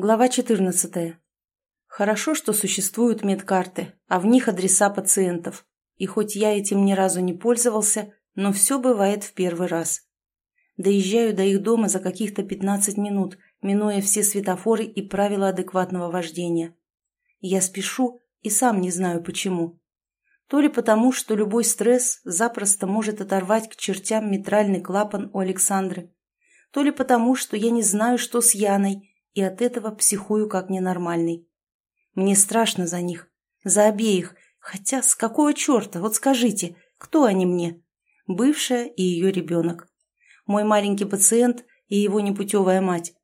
Глава 14. Хорошо, что существуют медкарты, а в них адреса пациентов. И хоть я этим ни разу не пользовался, но все бывает в первый раз. Доезжаю до их дома за каких-то 15 минут, минуя все светофоры и правила адекватного вождения. Я спешу и сам не знаю почему. То ли потому, что любой стресс запросто может оторвать к чертям митральный клапан у Александры, то ли потому, что я не знаю, что с Яной, и от этого психую как ненормальный. Мне страшно за них, за обеих, хотя с какого черта, вот скажите, кто они мне? Бывшая и ее ребенок. Мой маленький пациент и его непутевая мать.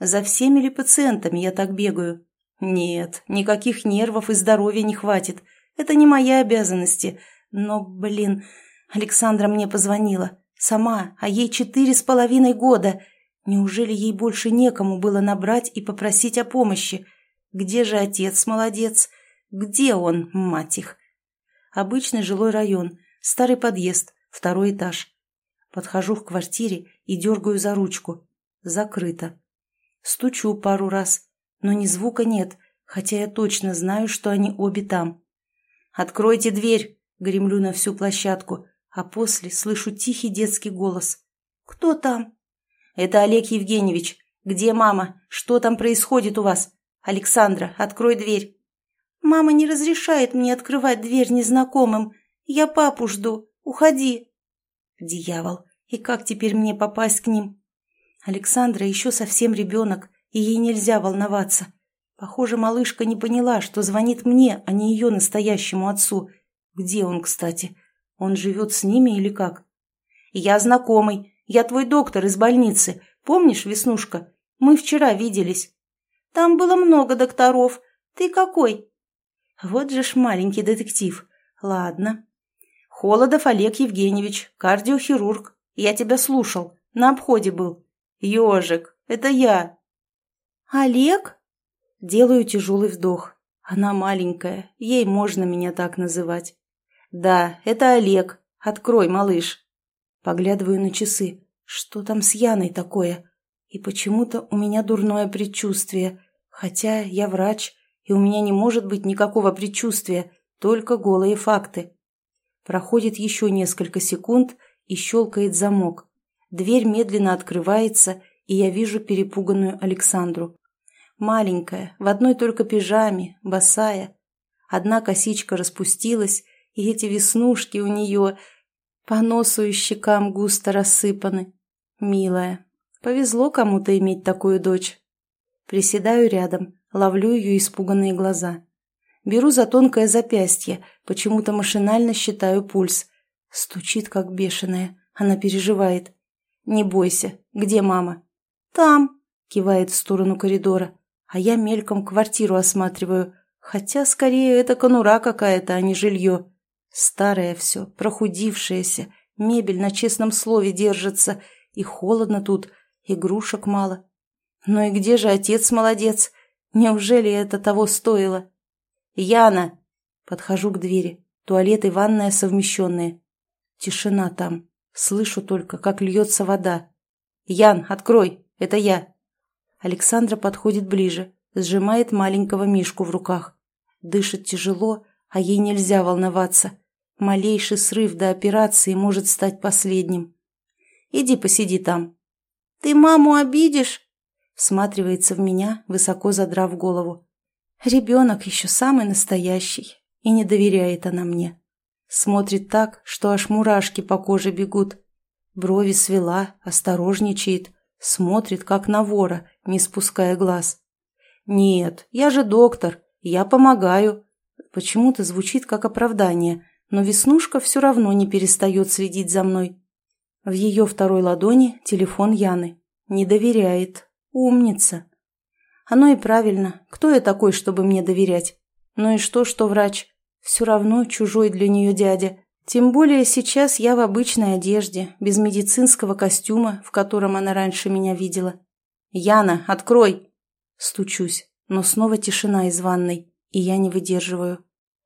За всеми ли пациентами я так бегаю? Нет, никаких нервов и здоровья не хватит. Это не мои обязанности. Но, блин, Александра мне позвонила. Сама, а ей четыре с половиной года – Неужели ей больше некому было набрать и попросить о помощи? Где же отец молодец? Где он, мать их? Обычный жилой район, старый подъезд, второй этаж. Подхожу к квартире и дергаю за ручку. Закрыто. Стучу пару раз, но ни звука нет, хотя я точно знаю, что они обе там. «Откройте дверь!» — гремлю на всю площадку, а после слышу тихий детский голос. «Кто там?» «Это Олег Евгеньевич. Где мама? Что там происходит у вас? Александра, открой дверь». «Мама не разрешает мне открывать дверь незнакомым. Я папу жду. Уходи». «Дьявол! И как теперь мне попасть к ним?» Александра еще совсем ребенок, и ей нельзя волноваться. Похоже, малышка не поняла, что звонит мне, а не ее настоящему отцу. Где он, кстати? Он живет с ними или как? «Я знакомый. Я твой доктор из больницы. Помнишь, Веснушка? Мы вчера виделись. Там было много докторов. Ты какой? Вот же ж маленький детектив. Ладно. Холодов Олег Евгеньевич, кардиохирург. Я тебя слушал. На обходе был. Ежик, это я. Олег? Делаю тяжелый вдох. Она маленькая, ей можно меня так называть. Да, это Олег. Открой, малыш. Поглядываю на часы. Что там с Яной такое? И почему-то у меня дурное предчувствие. Хотя я врач, и у меня не может быть никакого предчувствия, только голые факты. Проходит еще несколько секунд, и щелкает замок. Дверь медленно открывается, и я вижу перепуганную Александру. Маленькая, в одной только пижаме, босая. Одна косичка распустилась, и эти веснушки у нее по носу и щекам густо рассыпаны. Милая. Повезло кому-то иметь такую дочь. Приседаю рядом, ловлю ее испуганные глаза. Беру за тонкое запястье, почему-то машинально считаю пульс. Стучит, как бешеная. Она переживает. «Не бойся. Где мама?» «Там», — кивает в сторону коридора. А я мельком квартиру осматриваю. Хотя, скорее, это конура какая-то, а не жилье. Старое все, прохудившееся, мебель на честном слове держится, и холодно тут, игрушек мало. Ну и где же отец молодец? Неужели это того стоило? Яна! Подхожу к двери. Туалет и ванная совмещенные. Тишина там. Слышу только, как льется вода. «Ян, открой! Это я!» Александра подходит ближе, сжимает маленького Мишку в руках. Дышит тяжело, а ей нельзя волноваться. Малейший срыв до операции может стать последним. Иди посиди там. Ты маму обидишь? Всматривается в меня, высоко задрав голову. Ребенок еще самый настоящий, и не доверяет она мне. Смотрит так, что аж мурашки по коже бегут. Брови свела, осторожничает, смотрит, как на вора, не спуская глаз. «Нет, я же доктор, я помогаю». Почему-то звучит как оправдание, но Веснушка все равно не перестает следить за мной. В ее второй ладони телефон Яны. Не доверяет. Умница. Оно и правильно. Кто я такой, чтобы мне доверять? Ну и что, что врач? Все равно чужой для нее дядя. Тем более сейчас я в обычной одежде, без медицинского костюма, в котором она раньше меня видела. «Яна, открой!» Стучусь, но снова тишина из ванной, и я не выдерживаю.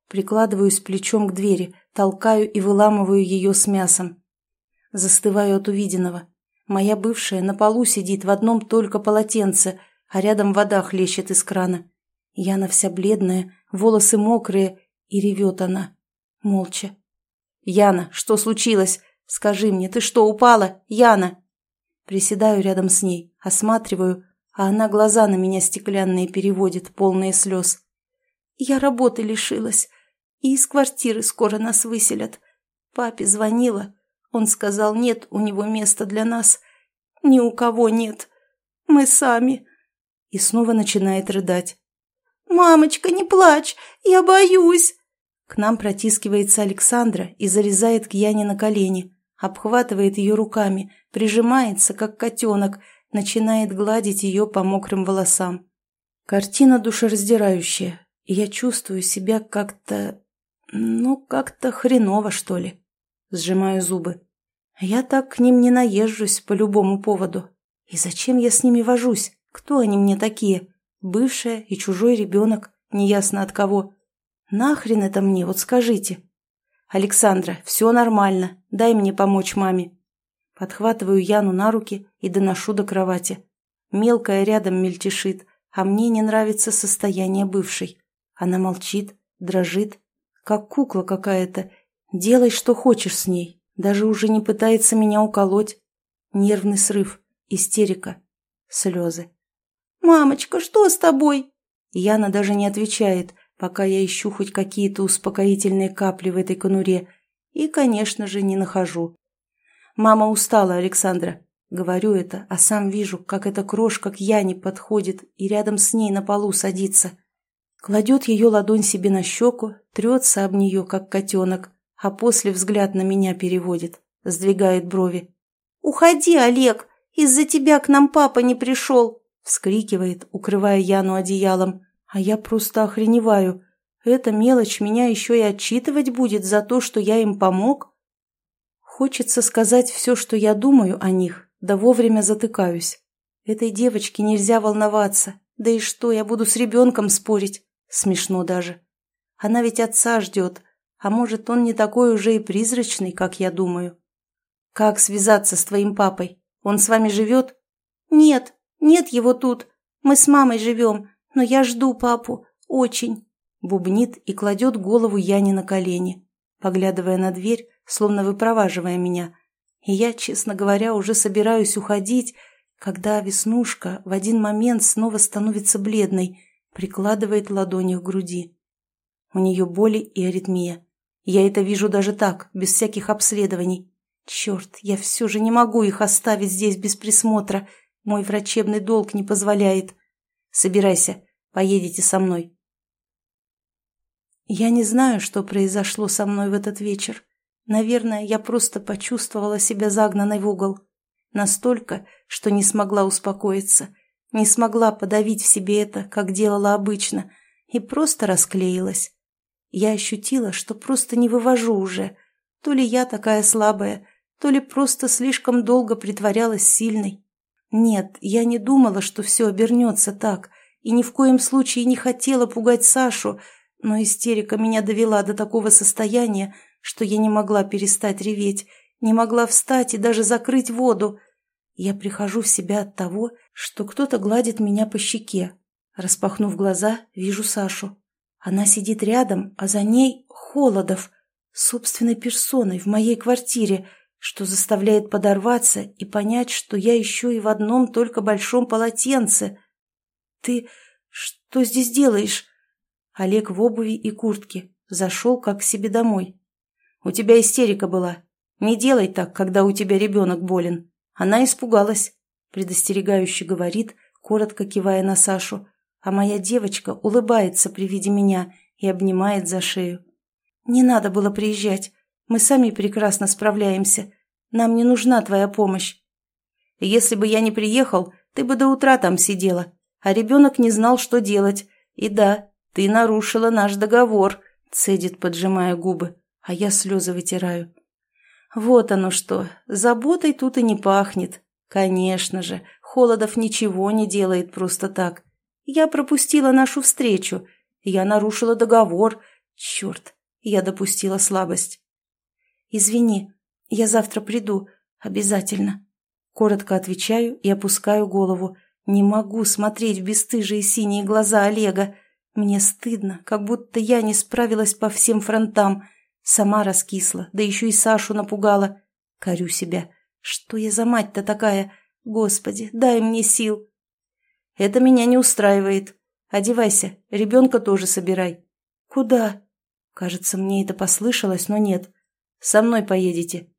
Прикладываюсь плечом к двери, толкаю и выламываю ее с мясом. Застываю от увиденного. Моя бывшая на полу сидит в одном только полотенце, а рядом вода хлещет из крана. Яна вся бледная, волосы мокрые, и ревет она. Молча. «Яна, что случилось? Скажи мне, ты что, упала? Яна!» Приседаю рядом с ней, осматриваю, а она глаза на меня стеклянные переводит, полные слез. «Я работы лишилась, и из квартиры скоро нас выселят. Папе звонила. Он сказал, нет у него места для нас. Ни у кого нет. Мы сами». И снова начинает рыдать. «Мамочка, не плачь! Я боюсь!» К нам протискивается Александра и залезает к Яне на колени, обхватывает ее руками, прижимается, как котенок, начинает гладить ее по мокрым волосам. Картина душераздирающая, я чувствую себя как-то... ну, как-то хреново, что ли. Сжимаю зубы. Я так к ним не наезжусь по любому поводу. И зачем я с ними вожусь? Кто они мне такие? Бывшая и чужой ребенок, неясно от кого. Нахрен это мне, вот скажите. Александра, все нормально, дай мне помочь маме. Подхватываю Яну на руки и доношу до кровати. Мелкая рядом мельтешит, а мне не нравится состояние бывшей. Она молчит, дрожит, как кукла какая-то. Делай, что хочешь с ней. Даже уже не пытается меня уколоть. Нервный срыв, истерика, слезы. «Мамочка, что с тобой?» Яна даже не отвечает, пока я ищу хоть какие-то успокоительные капли в этой конуре. И, конечно же, не нахожу. «Мама устала, Александра». Говорю это, а сам вижу, как эта крошка к Яне подходит и рядом с ней на полу садится. Кладет ее ладонь себе на щеку, трется об нее, как котенок, а после взгляд на меня переводит, сдвигает брови. «Уходи, Олег! Из-за тебя к нам папа не пришел!» вскрикивает, укрывая Яну одеялом, а я просто охреневаю. Эта мелочь меня еще и отчитывать будет за то, что я им помог? Хочется сказать все, что я думаю о них, да вовремя затыкаюсь. Этой девочке нельзя волноваться. Да и что, я буду с ребенком спорить? Смешно даже. Она ведь отца ждет, а может, он не такой уже и призрачный, как я думаю. Как связаться с твоим папой? Он с вами живет? Нет, «Нет его тут. Мы с мамой живем, но я жду папу. Очень». Бубнит и кладет голову Яне на колени, поглядывая на дверь, словно выпроваживая меня. И я, честно говоря, уже собираюсь уходить, когда Веснушка в один момент снова становится бледной, прикладывает ладони к груди. У нее боли и аритмия. Я это вижу даже так, без всяких обследований. Черт, я все же не могу их оставить здесь без присмотра. Мой врачебный долг не позволяет. Собирайся, поедете со мной. Я не знаю, что произошло со мной в этот вечер. Наверное, я просто почувствовала себя загнанной в угол. Настолько, что не смогла успокоиться, не смогла подавить в себе это, как делала обычно, и просто расклеилась. Я ощутила, что просто не вывожу уже. То ли я такая слабая, то ли просто слишком долго притворялась сильной. Нет, я не думала, что все обернется так, и ни в коем случае не хотела пугать Сашу, но истерика меня довела до такого состояния, что я не могла перестать реветь, не могла встать и даже закрыть воду. Я прихожу в себя от того, что кто-то гладит меня по щеке. Распахнув глаза, вижу Сашу. Она сидит рядом, а за ней Холодов, собственной персоной в моей квартире, что заставляет подорваться и понять, что я еще и в одном только большом полотенце. «Ты что здесь делаешь?» Олег в обуви и куртке. Зашел как к себе домой. «У тебя истерика была. Не делай так, когда у тебя ребенок болен». Она испугалась, предостерегающе говорит, коротко кивая на Сашу, а моя девочка улыбается при виде меня и обнимает за шею. «Не надо было приезжать. Мы сами прекрасно справляемся. Нам не нужна твоя помощь. Если бы я не приехал, ты бы до утра там сидела, а ребенок не знал, что делать. И да, ты нарушила наш договор», — цедит, поджимая губы, а я слезы вытираю. «Вот оно что, заботой тут и не пахнет. Конечно же, Холодов ничего не делает просто так. Я пропустила нашу встречу. Я нарушила договор. Черт, я допустила слабость. «Извини, я завтра приду. Обязательно». Коротко отвечаю и опускаю голову. Не могу смотреть в бесстыжие синие глаза Олега. Мне стыдно, как будто я не справилась по всем фронтам. Сама раскисла, да еще и Сашу напугала. Корю себя. Что я за мать-то такая? Господи, дай мне сил. Это меня не устраивает. Одевайся, ребенка тоже собирай. Куда? Кажется, мне это послышалось, но нет. Со мной поедете.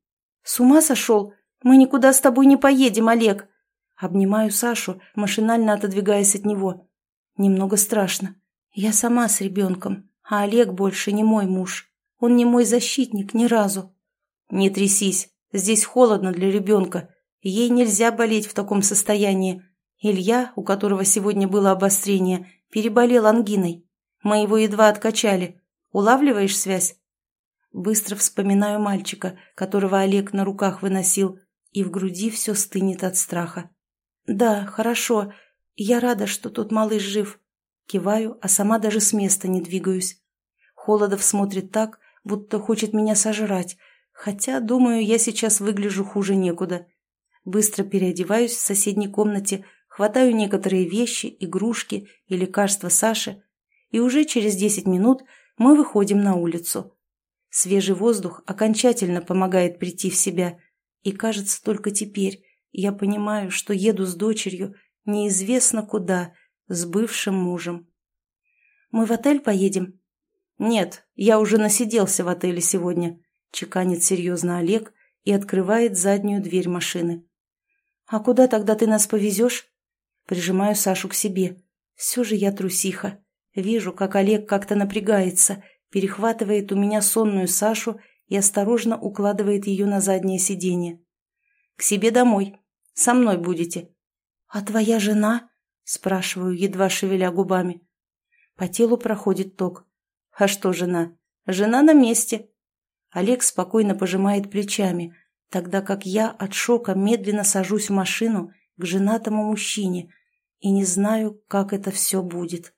С ума сошел? Мы никуда с тобой не поедем, Олег. Обнимаю Сашу, машинально отодвигаясь от него. Немного страшно. Я сама с ребенком, а Олег больше не мой муж. Он не мой защитник ни разу. Не трясись, здесь холодно для ребенка. Ей нельзя болеть в таком состоянии. Илья, у которого сегодня было обострение, переболел ангиной. Мы его едва откачали. Улавливаешь связь? Быстро вспоминаю мальчика, которого Олег на руках выносил, и в груди все стынет от страха. «Да, хорошо. Я рада, что тот малыш жив». Киваю, а сама даже с места не двигаюсь. Холодов смотрит так, будто хочет меня сожрать, хотя, думаю, я сейчас выгляжу хуже некуда. Быстро переодеваюсь в соседней комнате, хватаю некоторые вещи, игрушки и лекарства Саши, и уже через десять минут мы выходим на улицу. Свежий воздух окончательно помогает прийти в себя, и, кажется, только теперь я понимаю, что еду с дочерью неизвестно куда, с бывшим мужем. «Мы в отель поедем?» «Нет, я уже насиделся в отеле сегодня», — чеканит серьезно Олег и открывает заднюю дверь машины. «А куда тогда ты нас повезешь?» Прижимаю Сашу к себе. Все же я трусиха. Вижу, как Олег как-то напрягается, перехватывает у меня сонную Сашу и осторожно укладывает ее на заднее сиденье. «К себе домой. Со мной будете». «А твоя жена?» – спрашиваю, едва шевеля губами. По телу проходит ток. «А что жена? Жена на месте». Олег спокойно пожимает плечами, тогда как я от шока медленно сажусь в машину к женатому мужчине и не знаю, как это все будет.